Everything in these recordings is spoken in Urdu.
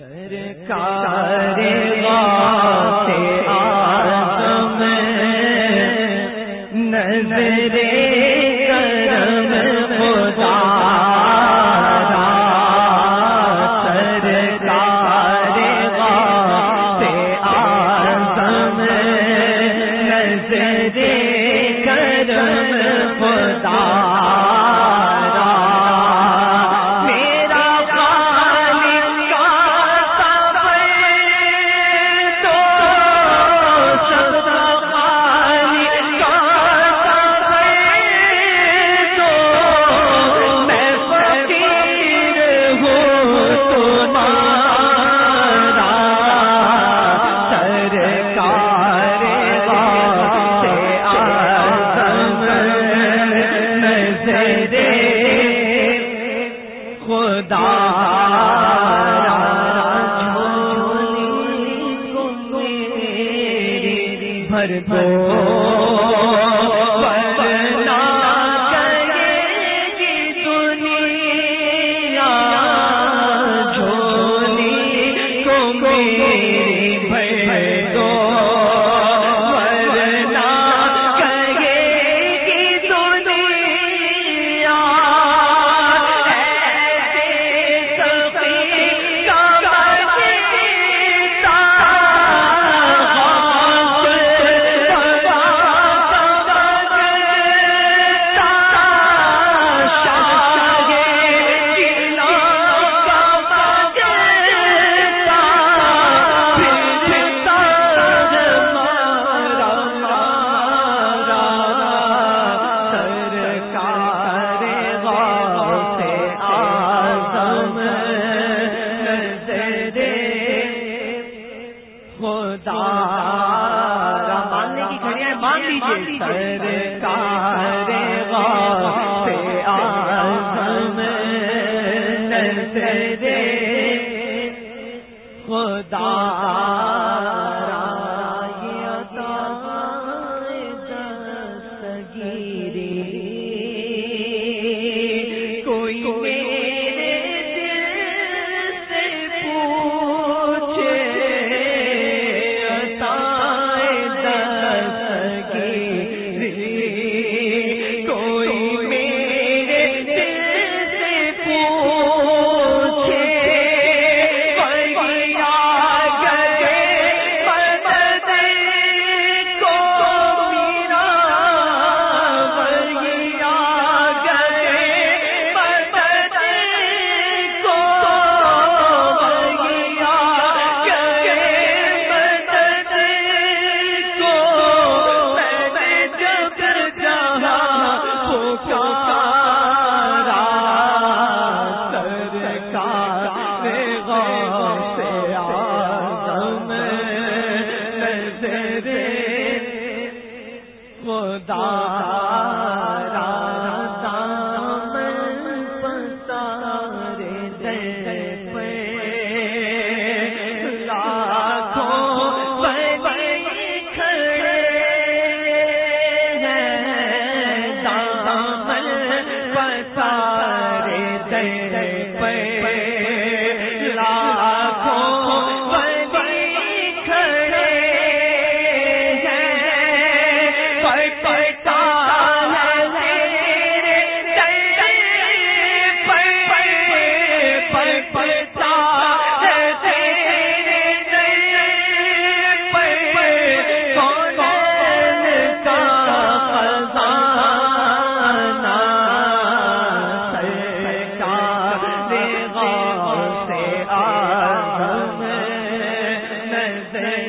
سرکار نظرے مرد دار دادا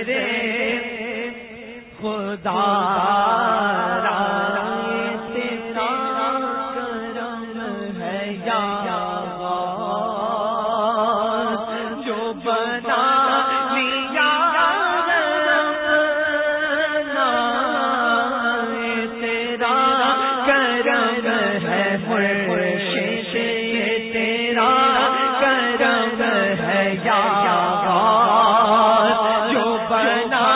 یا بنا